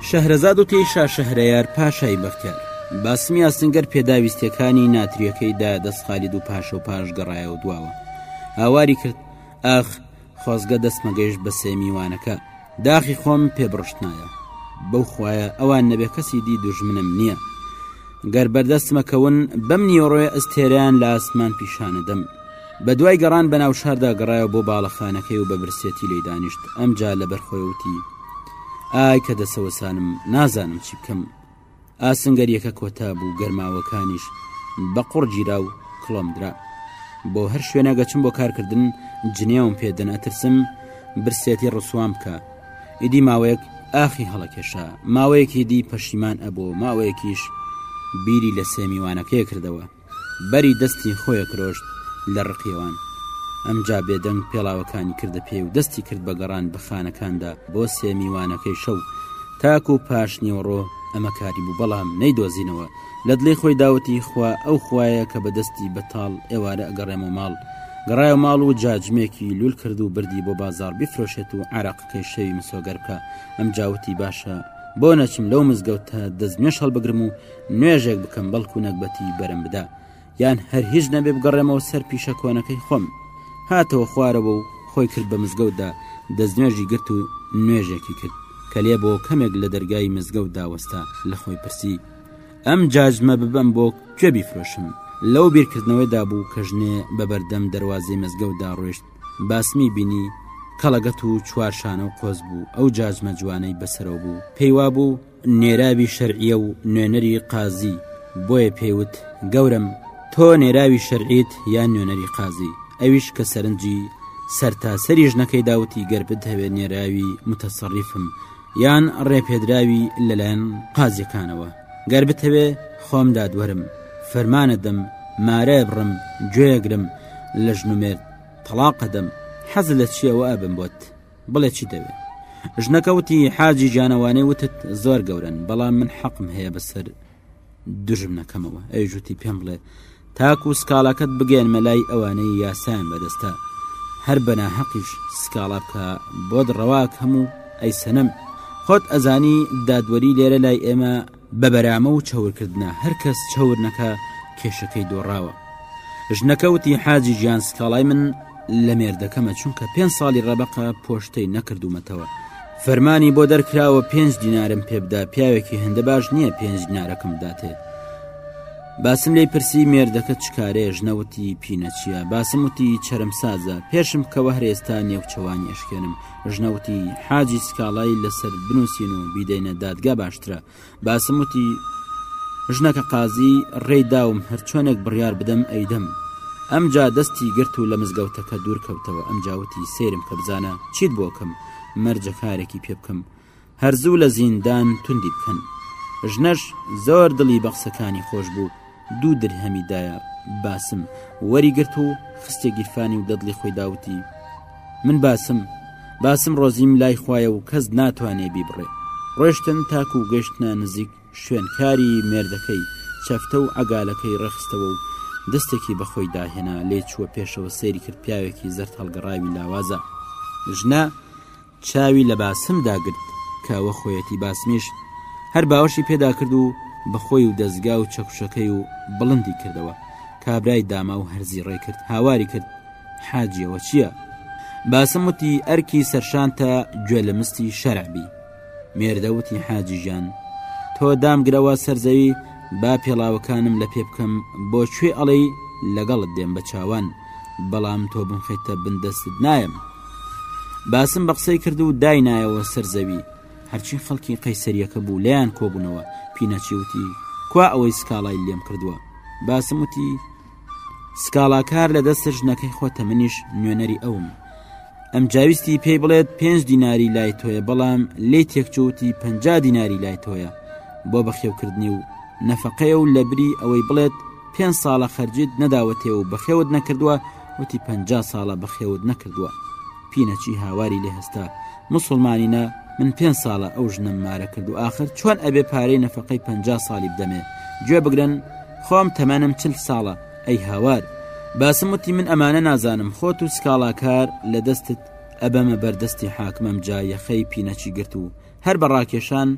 شەهرەزاد و تێی شا شەهرەیار پاشای بەختیار. باسمی ئاسنگەر پێداویستیەکانی ناتریەکەی دا دەست خالید و پاشە و پاش گەڕایەوە دواوە. هاواری کرد، ئاخ، خۆزگە دەستمە گەیشت بە سێ میوانەکە. داخی خۆم پێ بڕشتنایە. بەو خوایە ئەوان نەبێ کەسی دی دوژمنم نیە. گەر بەردەستمە کەون، بەم نیوەڕۆیە ئەستێرەیان لە ئاسمان پیشانەدەم. بەدوای گەڕان بەناو شاردا گەڕایەوە بۆ باڵەخانەکەی و بە برسێتی لی دانیشت ئەمجا لەبەر خۆی وتی ئای کە دەسەوەسانم نازانم چی بکەم ئاسنگەریەکە کۆتا بوو گەرماوەکانیش بە قڕ گیرا و کڵۆم درا بۆ هەر شوێنە گەچم بۆ کارکردن جنێوم پێدەن ئەترسم برسێتی ڕسوام بکە ئیدی ماوەیەک ئاخی هەڵەکێشا ماوەیەکی دی پەشیمان ئەبوو ماوەیەکیش بیری لە سێ میوانەکەی کردەوە بەری دەستی خۆی ئەکرۆشت لە ڕقیەوان، ئەمجا بێدەنگ پێڵاوەکانی کردە پێی و دەستی کرد بە گەڕان بە خانەکاندا بۆ سێ میوانەکەی شەو تاکو پاشنیوەڕۆ، ئەمە کاری بوو بەڵام نەیدۆزینەوە، لە دڵی خۆیدا وتی خوا ئەو خوایە کە بە دەستی بەتاڵ ئێوارە ئەگەڕێمەوە ماڵ، گەڕایەوە ماڵ و جاجمێکی لول کرد و بردی بۆ بازاڕ بیفرۆشێت و عەرەقەکەی شەوی مسۆگەر بکا، ئەمجا وتی باشە بۆ نەچم لەو مزگەوتە دەست نوێژ هەڵبگرم و نوێژێک بکەم بەڵکو نەگبەتی بەرم بدا یان هەر هیچ نەبێ بگەڕێمەوە سەر پیشە کۆنەکەی خۆم هاتەوە خوارەوە و خۆی کرد بە مزگەوتدا دەستنوێژی گرت و نوێژێکی کرد کە لێ بۆ کەمێک لە دەرگای مزگەوت داوەستا لە خۆی پرسی ئەم جاجمە ببم بۆ کوێ بیفرۆشم لەو بیرکردنەوەیدا بوو کە ژنێ بە بەردەم دەواازەی مزگەوتدا ڕۆشت باسمی بینی کەڵەگەت و چوارشانە و قۆز بوو ئەو جاجمە جوانەی بەسەرەوە بوو پێیوا بوو نێراوی شەرعیە و نوێنەری قازی بۆیە پێی وت گەورم تۆ نێراوی شەرعیت یان نوێنەری قازی ئەویش کە سەرنجی سەرتاسەری ژنەکەی داوتی گەر بتهەوێت نێراوی متەسەڕیفم یان ڕێپێدراوی لەلایەن قازیەکانەوە گەر بتەوێ خۆم دادوەرم فەرمانە دەم مارە بڕم گوێگرم لە ژنومێرد تەڵاقە دەم حەز لە چیەوە ئەبم بۆت بڵێ چی دەوێت ژنەکە وتی حاجی جانەوانێ وتت زۆر گەورن بەڵام من حەقم هەیە بەسەر دژم نەکەمەوە ئەیژوتی پێم بڵێ تاکو سکاڵاکەت بگەێنمە لای ئەوانەی یاسان بەدەستە هەر بەنا حەقیش سکاڵا بکە بۆت ڕەواک هەموو ئەی سەنم خۆت ئەزانی دادوەری لێرە لای ئێمە بەبەرامە و چەورکردنە هەر کەس چەور نەکا کێشەکەی دۆڕاوە ژنەکە وتی حاجی گیان سکاڵای من لە مێردەکەمە چونکە پێنج ساڵی ڕەبەقە پۆشتەی نەکردوومەتەوە فەرمانی بۆ دەرکراوە پێنج دینارم پێبدا پیاوێکی هێندە باش نییە پێنج دینارەکەم داتێ باسم لی پرسی مێردەکە چکارێژ نەوتی پینەچیە باسم وتی چرم سازە پێشم کەوە هەرێستا نێوچەوانی ئەشکێنم ژنە وتی حاجی سکاڵای لەسەر بنووسین و بیدەینە دادگا باشترە باسم وتی ژنەکە قازی ڕێی داوم هەرچۆنێک بڕیار بدەم ئەیدەم ئەمجا دەستی گرت و لە مزگەوتەکە دوور کەوتەوە ئەمجاوتی سێرم کە بزانە چیت بۆکەم مەرجە کارێکی پێ بکەم هەر زوو لە زیندان توندی بکەن ژنەش زۆر دڵی بە قسەکانی خۆش بوو دوو درهەمی دایە باسم وەری گرت و خستێ گیرفانی و دەدڵی خۆی داوتی من باسم باسم ڕۆزیم لای خوایە و کەس ناتوانێ بیبڕێ ڕۆشتن تاکو و گەشتە نزیک شوێنکاری مێردەکەی چەفتە و ئەگالەکەی ڕێخستەوە و دەستێکی بەخۆی داهێنا لێ چووە پێشەوە سەیری کرد پیاوێکی زەرد هەڵگەڕاوی لاوازە ژنە چاوی لە باسم داگرت کە ئەوە خۆیەتی باسمیش هەر باوەشی پێدا کرد و بە خۆی و دەزگا و چەکوشەکەی و بڵندی کردەوە کابرای داما و هەرزی ڕێ کرد هاواری کرد حاجیەوە چییە؟ باسم وتی ئەرکی سەرشانتە گوێ لە مستی شەرعبی مێردەوتی حاجی ژان تۆ دامگرەوە سەرزەوی با پێڵاوەکانم لە پێ بکەم بۆ کوێ ئەڵێی لەگەڵت دێم بە چاوان بەڵام تۆ بمخیتە بندەستت نایم باسم بە قسەی کرد و داینایەوە سەر زەوی هەرچی خەڵکی قەیسەریەکە بوو لەیان کۆبوونەوە پینەچیوتی کوا ئەوەی سکاڵای لێم کردووە باسم وتی سکاڵاکار لە دەستە ژنەکەی خۆتە منیش نوێنەری ئەوم ئەم جاویستی پێی بڵێت پێنج دیناری لای تۆیە بەڵام لی تێکچوتی پ دیناری لای تۆیە بۆ بەخێوکردنی و نەفقەیە و لەبری ئەوەی بڵێت پێنج ساڵە خەرجیت نەداوەتێ و بەخێوت نەکردووە وتی پەنجا ساڵە بەخێوت نەکردووە پینەچی هاواری لێ هەستا مسلمانینە من پێ ساڵە ئەو ژنم مارە کرد و آخر چۆن ئەبێ پارەی نەفقەی پ ساڵی بدەمێ گوێ بگرن خۆم تەمەنم چل ساڵە ئەی هاوار باسم وتی من ئەمانە نازانم خۆت و سکاڵاکار لە دەستت ئەبەمە بەردەستی حاکمەم جا یەخەی پینەچی گرت و هەر بە ڕاکێشان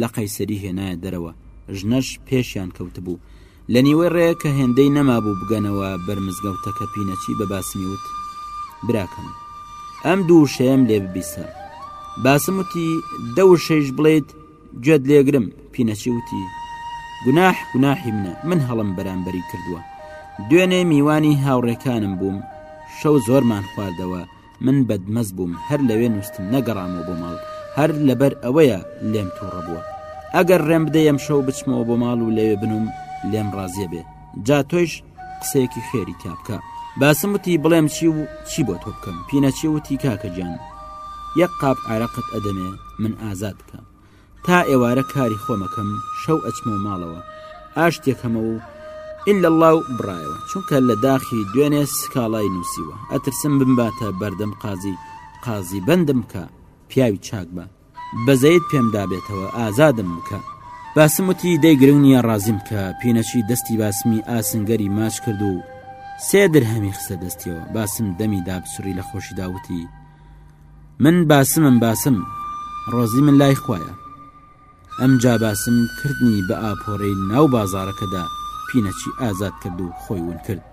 لە قەیسەری هێنایە دەرەوە، ژنەش پێشیان کەوتبوو. لە نیوەی ڕێ کە هێندەی نەمابوو بگەنەوە بەر مزگەوتە کە پینەچی بە باسمی وت، براکەم! ئەم دوو وشەیەم لێ ببیسە. باسم وتی، دە وشەیش بڵێیت گوێت لێگرم. پینەچی وتی، گوناح گوناحی منە، من هەڵەم بەرامبەری کردووە. دوێنێ میوانی هاوڕێکانم بووم، شەو زۆرمان خواردەوە، من بەدمەست بووم هەر لەوێ نووستم نەگەڕامەوە بۆ ماڵ هەر لەبەر ئەوەیە لێم توڕە بووە ئەگەر ڕێم بدەی ئەمشەو بچمەوە بۆ ماڵ و لەوێ بنووم لێم ڕازیە بێ جا تۆیش قسەیەکی خێری تیا بکە باسم وتی بڵێم چی و چی بۆ تۆ بکەم پینەچی وتی کاکە گیان یەک قاپ عێراقت ئەدەمێ من ئازاد بکە تا ئێوارە کاری خۆمەکەم شەو ئەچمە و ماڵەوە ئاشتێکەمەوە و ئللا الله و بڕایەوە چونکە لە داخی دوێنێ سکاڵای نووسیوە ئەترسم بمباتە بەردەم قازی قازی بەندم بکە پیاوی چاک بە بەزەیت پێم دابێتەوە ئازادم بکە باسم وتی دەی گرنگ نییە ڕازیم کە پینەچی دەستی باسمی ئاسنگەری ماچ کرد و سێ درهەمی خستە دەستیەوە باسم دەمی دابسوڕی لە خۆشی داوتی من باسمم باسم ڕۆزی من لای خویە ئەم جا باسم کردنی بە ئاپۆرەی ناو بازارەکەدا پینەچی ئازاد کرد و خۆی ون کرد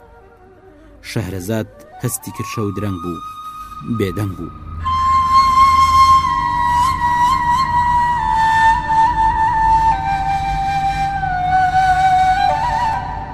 شەهرەزاد هەستی کرشە و درەنگ بوو بێدەنگ بوو.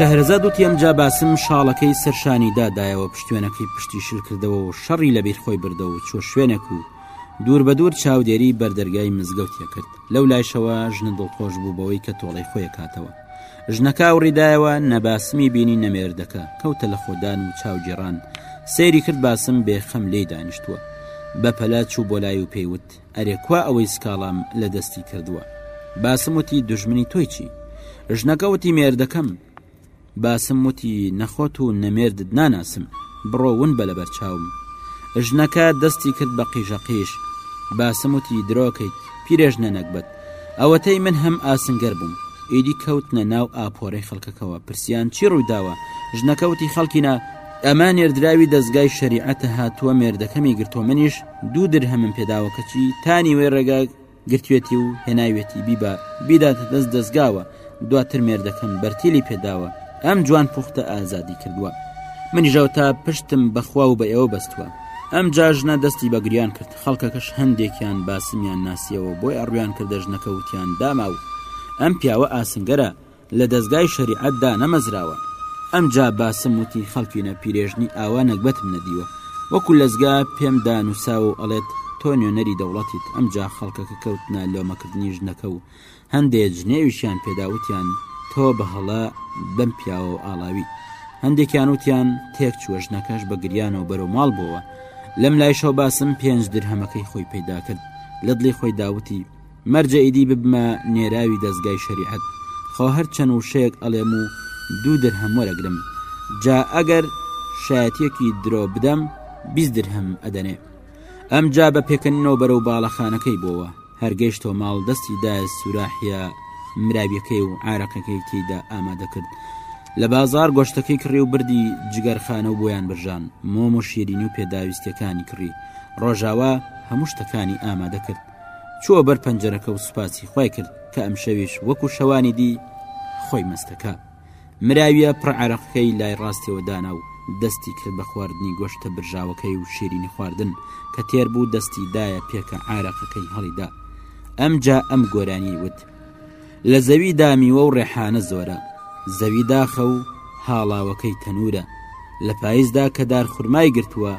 شەهرەزاد وتی ئەمجا باسم شاڵەکەی سەرشانی دادایەوە پشتێنەکەی پشتی شل کردەوە و شەڕی لەبیر خۆی بردە و چۆ شوێنێک و دوور بە دوور چاودێری بەردەرگای مزگەوتە کرد لەو لایشەوە ژنە دڵخۆش بوو بەوەی کە تۆڵی خۆیەکاتەوە ژنەکە ئەوڕی دایەوە نەباسمی بینی نەمێردەکە کەوتە لە خۆدان و چاوگێڕان سەیری کرد باسم بێخەم لێ دانیشتووە بە پەلە چوو بۆ لای و پێیوت ئەرێ کوا ئەوەی سکاڵام لە دەستی کردووە باسم وتی دژمنی تۆی چی ژنەکەوتی مێردەکەم باسم وتی نەخۆت و نەمێردت ناناسم بڕۆ ون بە لەبەر چاوم ژنەکە دەستی کرد بە قیژەقیش باسم وتی درۆکەیت پیرێژ نەنەگبەت ئەوەتەی من هەم ئاسنگەر بووم ئیدی کەوتنە ناو ئاپۆرەی خەڵکەکەوە پرسیان چی ڕوویداوە ژنەکەوتی خەڵکینە ئەمە نێردراوی دەستگای شەریعەتە هاتووە مێردەکەمی گرتۆ منیش دوو در هەمم پێداوە کەچی تانی وەی ڕێگا گرتوێتی و هێناوێتی بیبە بیداتە دەست دەستگاوە دواتر مێردەکەم بەرتیلی پێداوە ئەم جوان پوختە ئازادی کردووە منیژەوە تا پشتم بەخوا و بە ئێوە بەستووە ئەم جاژنە دەستی بە گریان کرد خەڵکەکەش هەندێکیان باسمیان ناسیەوە بۆی ئەڕویان کردە ژنەکە وتیان داما و ئەم پیاوە ئاسنگەرە لە دەزگای شەریعەت دا نەمەزراوە ئەم جا باسم وتی خەڵکینە پیرێژنی ئاوا نەگبەتم نەدیوە وەکو لەزگا پێم دا نووساوە و ئەڵێت تۆ نوێنەری دەوڵەتیت ئەم جا خەڵکەکە کەوتنە لۆمەکردنی ژنەکە و هەندێ جنێویشیان پێدا وتیان تۆ بە هەڵە بەم پیاوە و ئاڵاوی هەندێکیان وتیان تێک چووە ژنەکەش بە گریانەوە بەرەو ماڵ بووە لەم لایشەوە باسم پێنج درهەمەکەی خۆی پەیدا کرد لە دڵی خۆی داوتی مەرجە ئیدی ببمە نێراوی دەستگای شەریعەت خۆ هەر چەند وشەیەک ئەڵێم و دوو درهەم وەرەگرم جا ئەگەر شایەتێکی درۆ بدەم بیست درهەم ئەدەنێ ئەمجا بە پێکەنینەوە بەرەو باڵەخانەکەی بۆوە هەر گەیشتەوە ماڵ دەستی دایە سوراحیا مراویەکەی و عراقەکەی تیدا ئامادە کرد لە بازار گۆشتەکەی کڕی و بردی جگەرخانە و بۆیان برژان مۆم و شیرینی و پێداویستەکانی کڕی ڕۆژاوا هەموو شتەکانی ئامادە کرد چووە بەر پەنجەرەکە و سوپاسی خی کرد کە ئەم شەویش وەکو شەوانی دی خۆی مەستەکە مراویە پڕ عەرەقکەی لای ڕاستیەوە دانا و دەستی کرد بە خواردنی گۆشتە برژاوەکەی و شیرینی خواردن کە تێر بوو دەستی دایە پێکە عراقەکەی هەڵیدا ئەمجا ئەم گۆرانی وت لە زەوی دامیوە و ڕێحانە زۆرە زەوی داخە و هاڵاوەکەی تەنورە لە پاییزدا کە دار خورمای گرتووە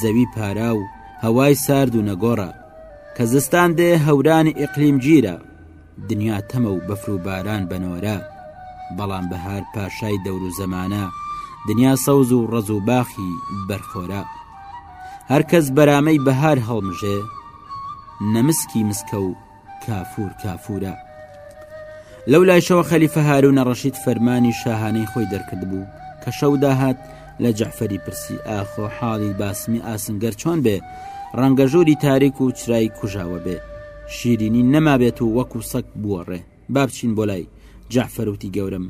زەوی پارا و هەوای سارد و نەگۆڕە کە زستان دێ هەورانی ئیقلیم گیرە دنیا تەمە و بەفر و باران بە نۆرە بەڵام بەهار پاشای دەور و زەمانە دنیا سەوز و ڕەز و باخی بەرخۆرە هەرکەس بەرامەی بەهار هەڵمژێ نەمسکی مسکە و کافور کافورە لەو لایشەوە خەلیفە هارو نەڕەشید فەرمانی شاهانەی خۆی دەرکرد بوو کە شەو داهات لە جەعفەری پرسی ئاخۆ حاڵی باسمی ئاسنگەر چۆن بێ ڕەنگە ژووری تاریک و چرای کوژاوە بێ شیرینی نەمابێت و وەکو سەک بووە ڕێ بابچین بۆ لای جەعفەروتی گەورم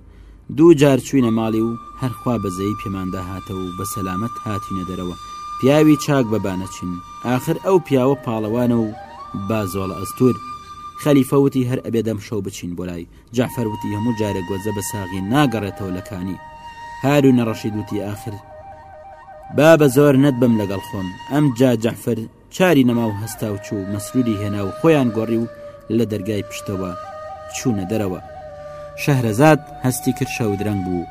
دوو جار چوینە ماڵی و هەرخوا بەزەی پێماندا هاتە و بە سەلامەت هاتینە دەرەوە پیاوی چاک بەبانەچین آخر ئەو پیاوە پاڵەوانە و بازۆڵە ئەستور خەلیفەوتی هەر ئەبێ دەم شەو بچین بۆ لای جەعفەر وتی هەموو جارێک گۆزە بە ساغی ناگەڕێتەوە لە کانی هارو نەڕەشید وتی ئاخر بابە زۆر نەتبم لەگەڵ خۆم ئەم جا جەعفەر چاری نەما و هەستا و چوو مەسروری هێنا و خۆیان گۆڕی و لە دەرگای پشتەوە چوونە دەرەوە شەهرەزاد هەستی کرد شەودرەنگ بوو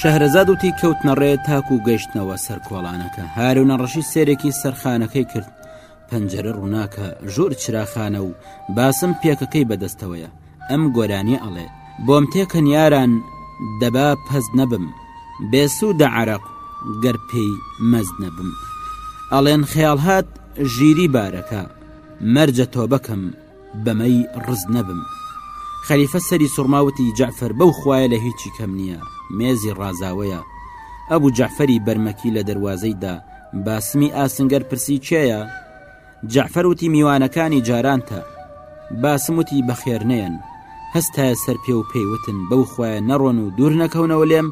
شەهرەزاد وتی کەوتنەڕێ تاکو و گەشتنەوە سەر کۆڵانەکە هارو نەڕەشی سێرێکی سەرخانەکەی کرد پەنجەرە ڕووناکە ژۆر چراخانە و باسم پێکەکەی بەدەستەوەیە ئەم گۆرانیە ئەڵێ بۆم تێکەن یاران دەبا پەست نەبم بێ سوودە عەرەق گەر پێی مەست نەبم ئەڵێن خەیاڵ هات ژیری بارەکە مەرجە تۆبەکەم بەمەی ڕز نەبم خەلیفە سەری سوڕماوتی جەعفەر بەو خوایە لە هیچی کەم نییە مێزی ڕازاوەیە ئەبوو جەعفەری بەرمەکی لە دەروازەیدا باسمی ئاسنگەر پرسی کێیە؟ جەعفەر وتی میوانەکانی جارانتە باسم وتی بەخێر نێن هەستایە سەر پێ و پێیوتن بەو خۆیان نەڕۆن و دوور نەکەونەوە لێم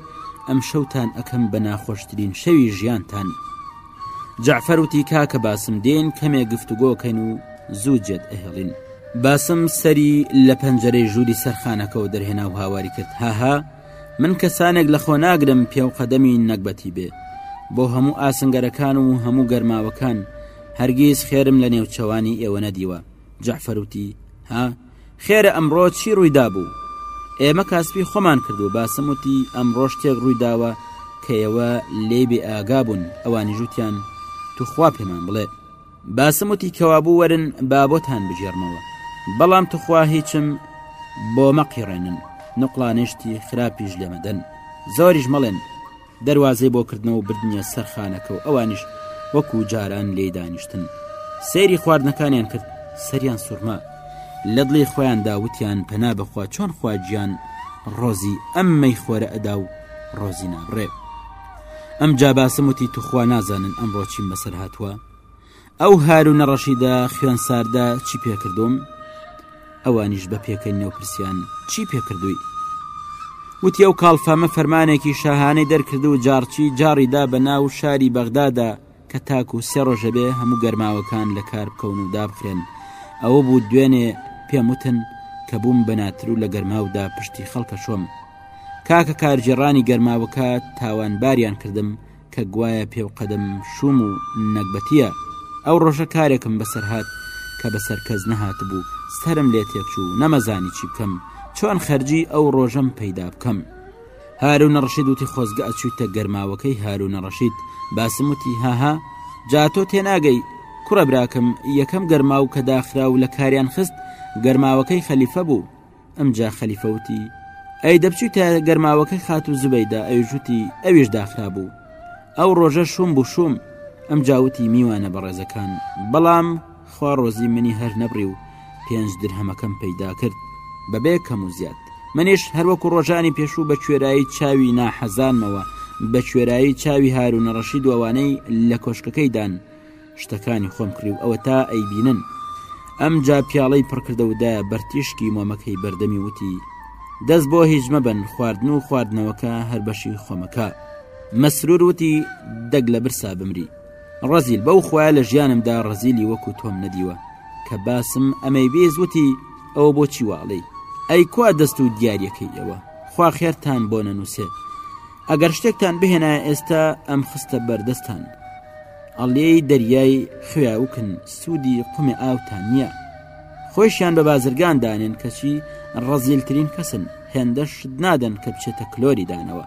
ئەم شەوتان ئەکەم بە ناخۆشترین شەوی ژیانتان جەعفەر وتی کاکە باسم دێن کەمێ گفتوگۆکەین و زوو جێت ئەهێڵین باسم سەری لە پەنجەرەی ژووری سەرخانەکەەوە دەرهێنا و هاواری کرد هاها من کەسانێک لە خۆ ناگرم پێو قەدەمی نەگبەتی بێ بۆ هەموو ئاسنگەرەکان و هەموو گەرماوەکان هەرگیز خێرم لە نێوچەوانی ئێوە نەدیوە جەعفەروتی ها خێرە ئەمڕۆ چی ڕوویدا بوو ئێمە کاسپی خۆمان کرد و باسم وتی ئەمڕۆ شتێک ڕوویداوە کەیەوە لێ بێ ئاگا بوون ئەوانی ژوتیان توخوا پێمان بڵێ باسم وتی کەوابوو وەرن بابۆتان بگێڕمەوە بەڵام توخوا هیچم بۆ مەقیڕێنن نقلانشتی خراپیش لێمەدەن زۆریش مەڵێن دەواازەی بۆ کردنەوە و بردنیە سەرخانەکە و ئەوانیش وەکو جاران لێ دانیشتن سەیری خواردنەکانیان کرد سەریان سوورما لە دڵی خۆیان داوتیان پەنا بخوا چۆن خواجیان ڕۆزی ئەممەی خۆرە ئەدا و ڕۆزی نابڕێت ئەم جا باسم وتی توخوا نازانن ئەمڕۆ چیم بەسەر هاتووە ئەو هارو نەڕەشیدا خوێن ساردە چی پێکردوم ئەوانیش بە پێکەی نەوپرسیان چی پێکردووی وتی ئەو کاڵفامە فەرمانێکی شاهانەی دەرکرد و جارچی جاڕیدا بە ناو شاری بەغدادا کە تاکو سێ ڕۆژ دەبێ هەموو گەرماوەکان لە کار بکەون و دابخرێن، ئەوە بوو دوێنێ پێم وتن کە بووم بە ناتر و لە گەرماودا پشتی خەڵکە شۆم. کاکە کارگێڕانی گەرماوەکە تاوانباریان کردم کە گوایە پێوقەدەم شووم و نەگبەتییە. ئەو ڕۆژە کارێکم بەسەر هات کە بەسەر کەس نەهاتبوو، سەرم لێ تێکچوو، نەمەزانی چی بکەم، چۆن خەرجیی ئەو ڕۆژەم پەیدا بکەم. هارونە ڕەشید وتی خۆزگە ئەچویتە گەرماوەکەی هارونە ڕەشید باسم وتی هاها جا تۆ تێناگەی کوڕە براکەم یەکەم گەرماو کە داخرا و لە کاریان خست گەرماوەکەی خەلیفە بوو ئەمجا خەلیفە وتی ئەی دەبچویتە گەرماوەکەی خات و زبەیدا ئەوژوتی ئەویش داخرا بوو ئەو ڕۆژە شوم بوو شوم ئەم جاوتی میوانە بەڕێزەکان بەڵام خوا ڕۆزی منی هەر نەبڕی و پێنج درهەمەکەم پەیدا کرد بەبێ کەم و زیاد منیش هەروەکو ڕۆژانی پێشوو بە کوێرایی چاوی ناحەزانمەوە بە کوێرایی چاوی هاروونەڕەشی دووانەی لە کۆشکەکەیدان شتەکانی خۆم کڕی و ئەوە تا ئەیبینن ئەم جا پیاڵەی پڕکردە و دایە بەرتیشکی مۆمەکەی بەردەمی وتی دەست بۆ هیچ مەبەن خواردن و خواردنەوەکە هەر بەشی خۆمەکە مەسرور وتی دەگ لە برسا بمری ڕەزیل بەو خوایە لە ژیانمدا ڕەزیلی وەکو تۆم نەدیوە کە باسم ئەمەی بیست وتی ئەوە بۆچی واڵی ئەی کوا دەست و دیارەکەی ئەوە خوا خێرتان بۆ نەنووسێ ئەگەر شتێکتان بهێنایە ئێستا ئەم خستە بەردەستان ئەڵێی دەریای خوێوکن سوودی قومێ ئاوتان نییە خۆشیان بە بازرگان دانێن کەچی ڕەزیلترین کەسن هێندە شت نادەن کە بچێتە کلۆری دانەوە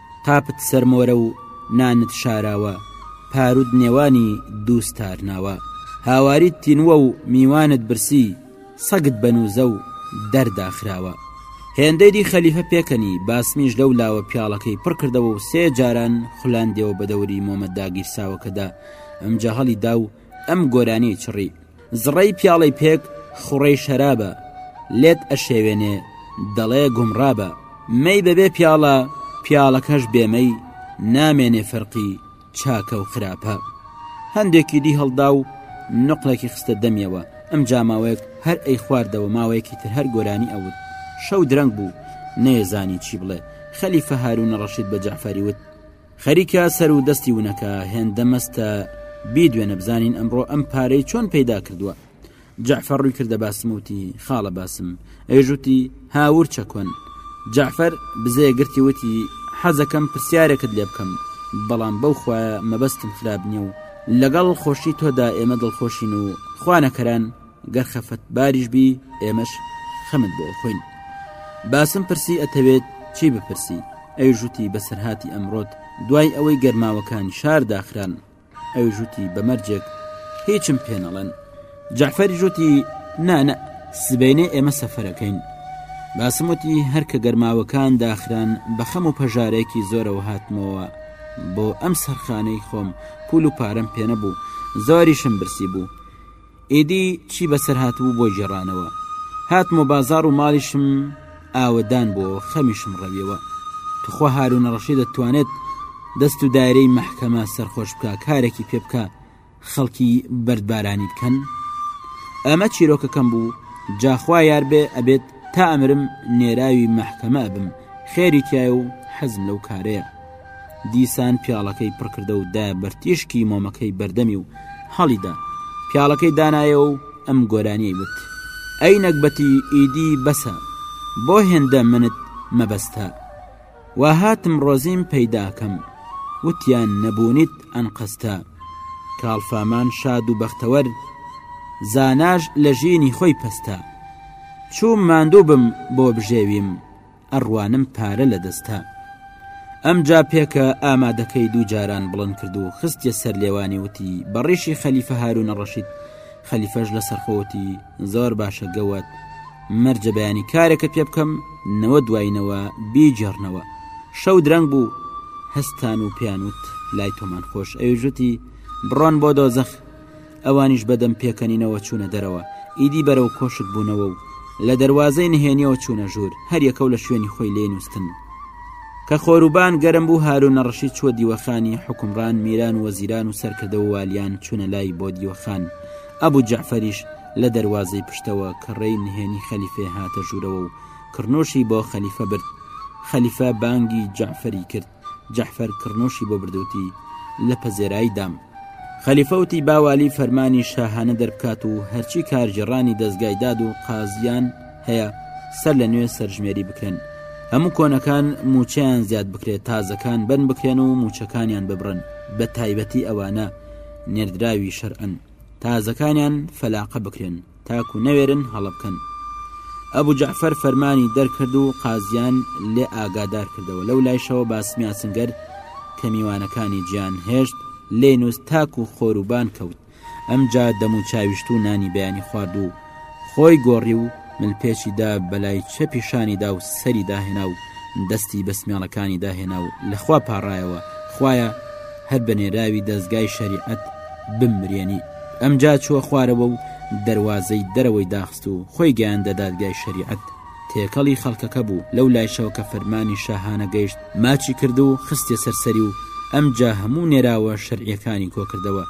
قاپت سەرمۆرە و نانت شاراوە پاروت نێوانی دوو ستار ناوە هاواریت تینووە و میوانت برسی سەگت بە نووزە و دەر داخراوە هێندەی دی خەلیفە پێکەنی باسمیش لەو لاوە پیاڵەکەی پڕ کردەوە و سێ جاران خولاندیەوە بە دەوری مۆمە داگیرساوەکەدا ئەمجا هەڵی دا و ئەم گۆرانی چڕی زڕەی پیاڵەی پێک خوڕەی شەرابە لێت ئەشێوێنێ دەڵێ گومڕابە مەی بەبێ پیاڵە پیاڵەکەش بێمەی نامێنێ فەرقی چاکە و خراپە هەندێکی دی هەڵدا و نقلێکی خستە دەمیەوە ئەم جاماوەیەک هەر ئەی خواردەوە ماوەیەکی تر هەر گۆرانی ئەوت شەو درەنگ بوو نێزانی چی بڵێ خەلیفە هارونە ڕەشید بە جەعفەری وت خەریکە سەر و دەستی ونەکە هێندە مەستە بیدوێنە بزانین ئەمڕۆ ئەم پارەی چۆن پەیدا کردووە جعفەر ڕووی کردە باسم وتی خاڵە باسم ئەیژوتی هاور چەکۆن جعفەر بزێ گرتی وتی حەزەکەم پرسیارێکت لێ بکەم بەڵام بەو خوایە مەبەستم خراپ نییە و لەگەڵ خۆشی تۆدا ئێمە دڵخۆشین و خوانەکەران گەر خەفەتباریش بی ئێمەش خەمت بۆ ئەخۆین باسم پرسی ئەتەوێت چی بپرسی ئەوی ژووتی بەسەرهاتی ئەمڕۆت دوای ئەوەی گەرماوەکانی شار داخران ئەوی ژووتی بەمەرجێک هیچم پێنەڵەن جعفەری ژووتی نانە سبینێ ئێمە سەفەرەکەین باسموتی هەرکە گەرماوەکان داخران بەخەم و پەژارێکی زۆرەوە هاتمەوە بۆ ئەم سەرخانەی خۆم پول و پارەم پێنەبوو زۆریشم برسی بوو ئیدی چی بەسەر هاتبوو بۆ گێڕانەوە هاتمە بازاڕ و ماڵیشم ئاوەدان بۆ خەمیشم ڕەویەوە توخوا هارونە ڕەشی دەتوانێت دەست و دایرەی مەحکەمە سەرخۆش بکە کارێکی پێ بکە خەڵکی بەردبارانی بکەن ئەمە چیرۆکەکەم بوو جاخوا یار بێ ئەبێت تا ئەمرم نێراوی مەحکەمە بم خێری تایە و حەزم لەو کارەیە دیسان پیاڵەکەی پڕکردە و دا بەر تیشکی مۆمەکەی بەردەمی و هەڵیدا پیاڵەکەی دانایەوە و ئەم گۆرانیەی وت ئەی نەگبەتی ئیدی بەسە بۆ هێندە منت مەبەستە و هاتم ڕۆزیم پەیداکەم وتیان نەبوونیت ئەنقەستە کاڵفامان شاد و بەختەوەر زاناش لە ژینی خۆی پەستە چوو ماندوو بم بۆ بژێویم ئەڕوانم پارە لە دەستە. ئەمجا پێکە ئامادەکەی دوو جاران بڵند کرد و خستیە سەر لێوانی وتی بە ڕیشی خەلیفە هارونە ڕەشید خەلیفەش لە سەرخۆ وتی زۆر باشە گەواد مەرجە بەیانی کارێکت پێ بکەم نەوە دواینەوە بیجێڕنەوە شەو درەنگ بوو هەستان و پێیان وت لای تۆمان خۆش ئەویژوتی بڕۆن بۆ دۆزەخ ئەوانیش بە دەم پێکەنینەوە چوونە دەرەوە، ئیدی بەرەو کۆشک بوونەوە و لە دەروازەی نهێنییەوە چوونە ژوور، هەریەکەو لە شوێنی خۆی لێی نووستن. کە خۆروبان گەرم بوو، هاروونە ڕەشید چووە دیوەخانی، حوکمڕان، میران و وەزیران و سەرکردە و والیان چوونە لای بۆ دیوەخان، ئەبوو جەعفەریش لە دەروازەی پشتەوە کە ڕێی نهێنی خەلیفەیە هاتە ژوورەوە و کڕنووشی بۆ خەلیفە برد، خەلیفە بانگی جەعفەری کرد. جەعفەر کڕنۆشی بۆ برد وتی، لە پەزێرایی دام. خەلیفە وتی با والی فەرمانی شاهانە دەربکات و هەرچی کارگێڕانی دەزگای داد و قازیان هەیە سەر لە نوێ سەرژمێری بکرێن. هەموو کۆنەکان مووچەیان زیاد بکرێت، تازەکان بەند بکرێن و مووچەکانیان ببڕن، بە تایبەتی ئەوانە نێردراوی شەرعەن، تازەکانیان فەلاقە بکرێن. تاکو نەوێرن هەڵە بکەن ئەبوو جەعفەر فەرمانی دەرکرد و قازیان لێ ئاگادار کردەوە لەو لایشەوە باسمیا سنگەر کە میوانەکانی جیان هێشت لێ نووس تاک و خۆروبان کەوت ئەمجا دەم و چاویشت و نانی بەیانی خوارد و خۆی گۆڕی و ملپێچیدا بەلای چە پیشانیدا و سەری داهێنا و دەستی بەسمیاڵەکانی داهێنا و لەخوا پاڕایەوە خویە هەر بەنێراوی دەستگای شەریعەت بمرێنی ئەمجا چووە خوارەوە و دەروازەی دەرەوەی داخست و خۆی گەیاندە دادگای شەریعەت، تێکەڵی خەڵکەکە بوو، لەو لایشەوە کە فەرمانی شاهانە گەیشت ماچی کرد و خستیە سەر سەری و ئەمجا هەموو نێراوە شەرعیەکانی کۆکردەوە،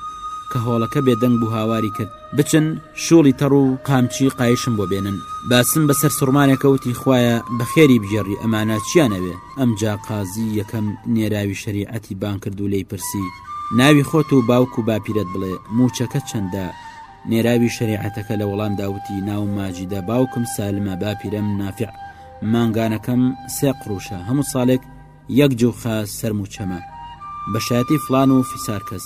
کە هۆڵەکە بێدەنگ بوو هاواری کرد، بچن شوڵی تەڕ و قامچی قایشم بۆ بێنن، باسم بە سەرسوڕمانێکە وتی، خوایە بەخێری بگێڕی ئەمانە چیان ئەوێ؟ ئەمجا قازی یەکەم نێراوی شەریعەتی بانگ کرد و لێی پرسی ناوی خۆت و باوک و باپیرەت بڵێ موچەکە چەندە نێراوی شەریعەتەکە لە وەڵام داوتی ناو ماجیدە باوکم سالمە باپیرەم نافع مانگانەکەم سێ قڕوشە هەموو ساڵێک یەک جوخە سەرموچەمە بەشایەتی فلان و فیسار کەس